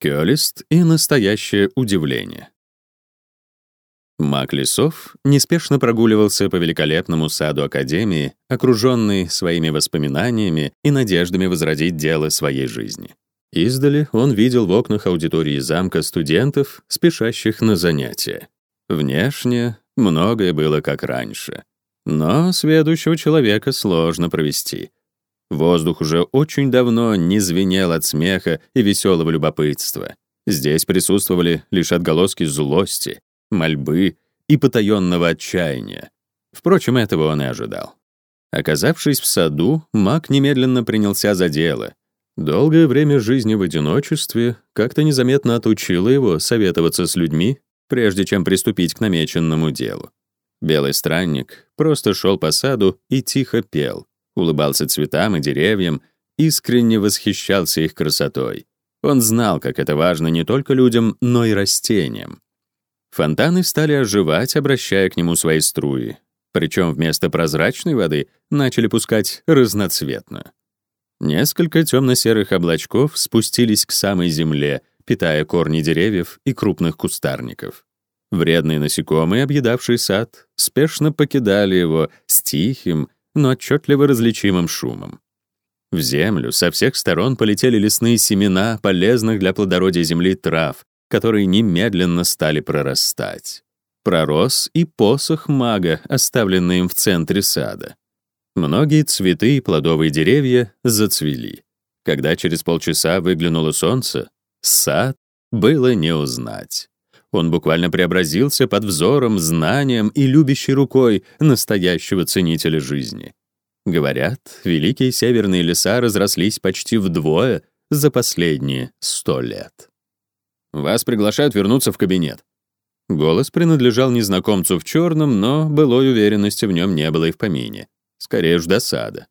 Кёлист и настоящее удивление. Мак Лесов неспешно прогуливался по великолепному саду Академии, окруженный своими воспоминаниями и надеждами возродить дело своей жизни. Издали он видел в окнах аудитории замка студентов, спешащих на занятия. Внешне многое было как раньше. Но сведущего человека сложно провести. Воздух уже очень давно не звенел от смеха и веселого любопытства. Здесь присутствовали лишь отголоски злости, мольбы и потаенного отчаяния. Впрочем, этого он и ожидал. Оказавшись в саду, маг немедленно принялся за дело. Долгое время жизни в одиночестве как-то незаметно отучило его советоваться с людьми, прежде чем приступить к намеченному делу. Белый странник просто шел по саду и тихо пел, улыбался цветам и деревьям, искренне восхищался их красотой. Он знал, как это важно не только людям, но и растениям. Фонтаны стали оживать, обращая к нему свои струи. Причем вместо прозрачной воды начали пускать разноцветную. Несколько темно-серых облачков спустились к самой земле, питая корни деревьев и крупных кустарников. Вредные насекомые, объедавшие сад, спешно покидали его с тихим, но отчетливо различимым шумом. В землю со всех сторон полетели лесные семена полезных для плодородия земли трав, которые немедленно стали прорастать. Пророс и посох мага, оставленный им в центре сада. Многие цветы и плодовые деревья зацвели. Когда через полчаса выглянуло солнце, сад было не узнать. Он буквально преобразился под взором, знанием и любящей рукой настоящего ценителя жизни. Говорят, великие северные леса разрослись почти вдвое за последние сто лет. Вас приглашают вернуться в кабинет». Голос принадлежал незнакомцу в черном, но былой уверенности в нем не было и в помине. Скорее уж досада.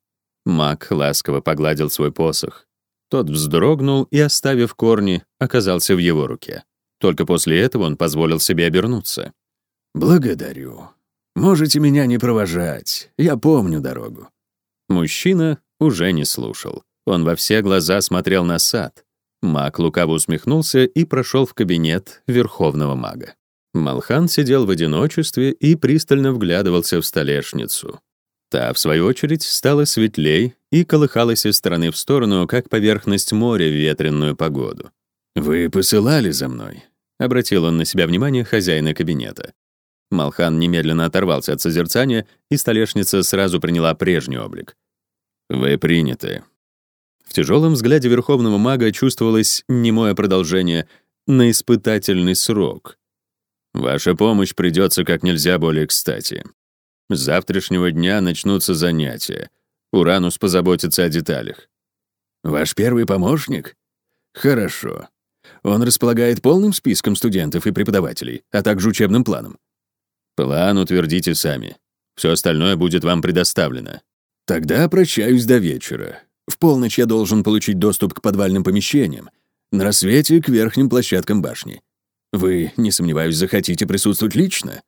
Мак ласково погладил свой посох. Тот вздрогнул и, оставив корни, оказался в его руке. Только после этого он позволил себе обернуться. «Благодарю. Можете меня не провожать. Я помню дорогу». Мужчина уже не слушал. Он во все глаза смотрел на сад. Маг лукаво усмехнулся и прошел в кабинет верховного мага. Малхан сидел в одиночестве и пристально вглядывался в столешницу. Та, в свою очередь, стала светлей и колыхалась из стороны в сторону, как поверхность моря в ветреную погоду. «Вы посылали за мной?» — обратил он на себя внимание хозяина кабинета. Малхан немедленно оторвался от созерцания, и столешница сразу приняла прежний облик. «Вы приняты», в тяжелом взгляде верховного мага чувствовалось немое продолжение на испытательный срок. Ваша помощь придется как нельзя более кстати. С завтрашнего дня начнутся занятия. Уранус позаботится о деталях. Ваш первый помощник? Хорошо. Он располагает полным списком студентов и преподавателей, а также учебным планом. План утвердите сами. Все остальное будет вам предоставлено. Тогда прощаюсь до вечера. В полночь я должен получить доступ к подвальным помещениям, на рассвете — к верхним площадкам башни. Вы, не сомневаюсь, захотите присутствовать лично?»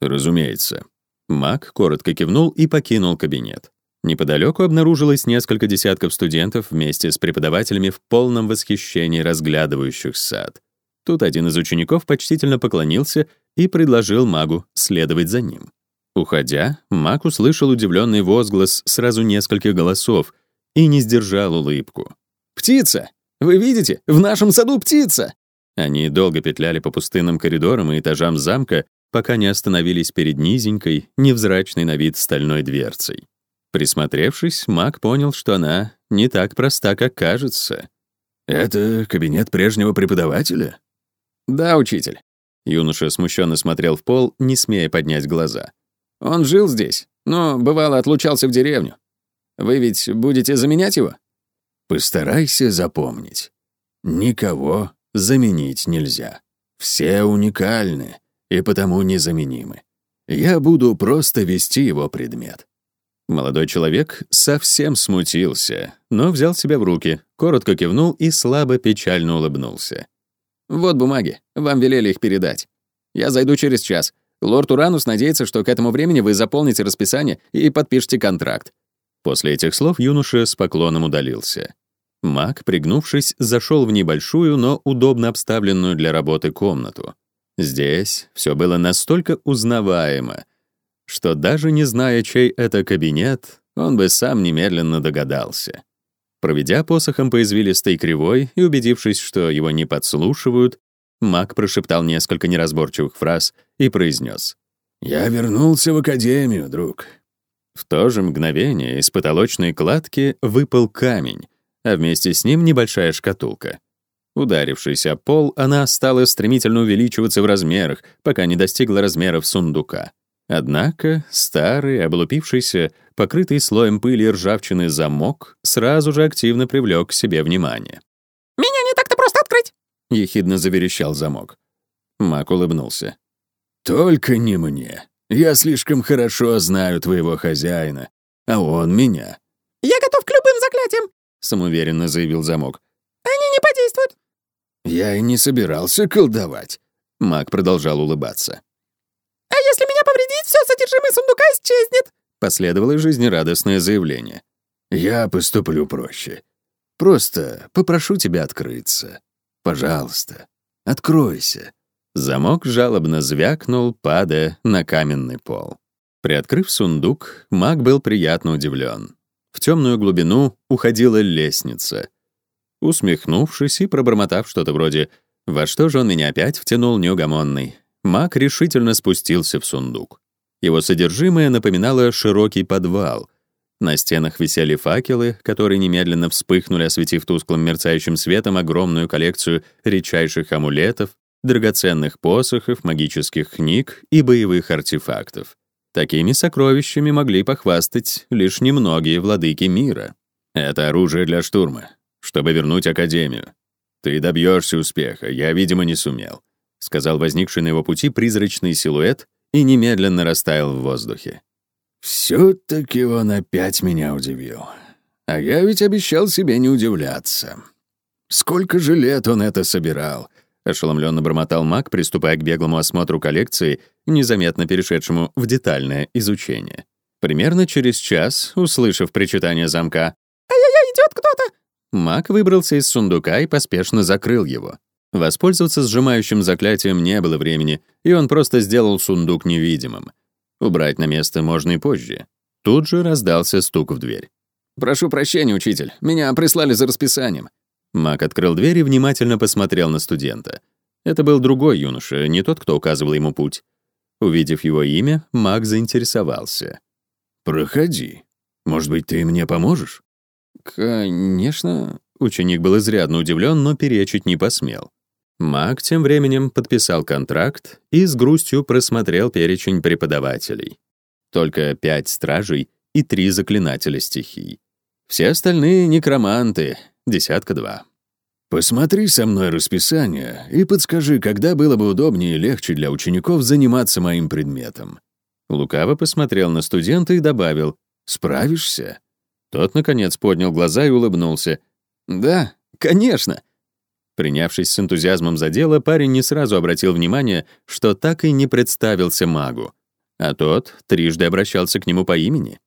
«Разумеется». Мак коротко кивнул и покинул кабинет. Неподалеку обнаружилось несколько десятков студентов вместе с преподавателями в полном восхищении разглядывающих сад. Тут один из учеников почтительно поклонился и предложил магу следовать за ним. Уходя, маг услышал удивленный возглас сразу нескольких голосов — и не сдержал улыбку. «Птица! Вы видите? В нашем саду птица!» Они долго петляли по пустынным коридорам и этажам замка, пока не остановились перед низенькой, невзрачной на вид стальной дверцей. Присмотревшись, маг понял, что она не так проста, как кажется. «Это кабинет прежнего преподавателя?» «Да, учитель». Юноша смущенно смотрел в пол, не смея поднять глаза. «Он жил здесь, но, бывало, отлучался в деревню. Вы ведь будете заменять его? Постарайся запомнить. Никого заменить нельзя. Все уникальны и потому незаменимы. Я буду просто вести его предмет. Молодой человек совсем смутился, но взял себя в руки, коротко кивнул и слабо печально улыбнулся. «Вот бумаги. Вам велели их передать. Я зайду через час. Лорд Уранус надеется, что к этому времени вы заполните расписание и подпишете контракт. После этих слов юноша с поклоном удалился. Маг, пригнувшись, зашел в небольшую, но удобно обставленную для работы комнату. Здесь все было настолько узнаваемо, что даже не зная, чей это кабинет, он бы сам немедленно догадался. Проведя посохом по извилистой кривой и убедившись, что его не подслушивают, маг прошептал несколько неразборчивых фраз и произнес. «Я вернулся в академию, друг». В то же мгновение из потолочной кладки выпал камень, а вместе с ним небольшая шкатулка. Ударившись о пол, она стала стремительно увеличиваться в размерах, пока не достигла размеров сундука. Однако старый, облупившийся, покрытый слоем пыли и ржавчины замок сразу же активно привлек к себе внимание. «Меня не так-то просто открыть!» — ехидно заверещал замок. Мак улыбнулся. «Только не мне. Я слишком хорошо знаю твоего хозяина, а он меня». «Я готов к любым заклятиям!» — самоуверенно заявил замок. «Они не подействуют!» «Я и не собирался колдовать». Мак продолжал улыбаться. «А если все содержимое сундука исчезнет!» Последовало жизнерадостное заявление. «Я поступлю проще. Просто попрошу тебя открыться. Пожалуйста, откройся». Замок жалобно звякнул, падая на каменный пол. Приоткрыв сундук, маг был приятно удивлен. В темную глубину уходила лестница. Усмехнувшись и пробормотав что-то вроде «Во что же он меня опять втянул неугомонный?», маг решительно спустился в сундук. Его содержимое напоминало широкий подвал. На стенах висели факелы, которые немедленно вспыхнули, осветив тусклым мерцающим светом огромную коллекцию редчайших амулетов, драгоценных посохов, магических книг и боевых артефактов. Такими сокровищами могли похвастать лишь немногие владыки мира. Это оружие для штурма, чтобы вернуть Академию. Ты добьешься успеха, я, видимо, не сумел, сказал возникший на его пути призрачный силуэт и немедленно растаял в воздухе. Все-таки он опять меня удивил. А я ведь обещал себе не удивляться. Сколько же лет он это собирал? Ошеломленно бормотал маг, приступая к беглому осмотру коллекции, незаметно перешедшему в детальное изучение. Примерно через час, услышав причитание замка «Ай-яй-яй, идет кто-то!» Маг выбрался из сундука и поспешно закрыл его. Воспользоваться сжимающим заклятием не было времени, и он просто сделал сундук невидимым. Убрать на место можно и позже. Тут же раздался стук в дверь. «Прошу прощения, учитель, меня прислали за расписанием». Мак открыл дверь и внимательно посмотрел на студента. Это был другой юноша, не тот, кто указывал ему путь. Увидев его имя, Мак заинтересовался. «Проходи. Может быть, ты мне поможешь?» «Конечно». Ученик был изрядно удивлен, но перечить не посмел. Мак тем временем подписал контракт и с грустью просмотрел перечень преподавателей. Только пять стражей и три заклинателя стихий. Все остальные — некроманты, десятка-два. «Посмотри со мной расписание и подскажи, когда было бы удобнее и легче для учеников заниматься моим предметом». Лукаво посмотрел на студента и добавил «Справишься?» Тот, наконец, поднял глаза и улыбнулся. «Да, конечно». Принявшись с энтузиазмом за дело, парень не сразу обратил внимание, что так и не представился магу. А тот трижды обращался к нему по имени.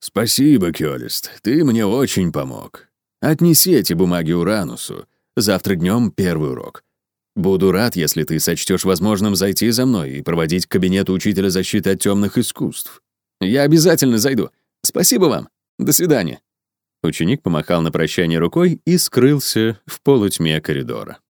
«Спасибо, Кёлист, ты мне очень помог. Отнеси эти бумаги Уранусу. Завтра днем первый урок. Буду рад, если ты сочтешь возможным зайти за мной и проводить к кабинету учителя защиты от темных искусств. Я обязательно зайду. Спасибо вам. До свидания. Ученик помахал на прощание рукой и скрылся в полутьме коридора.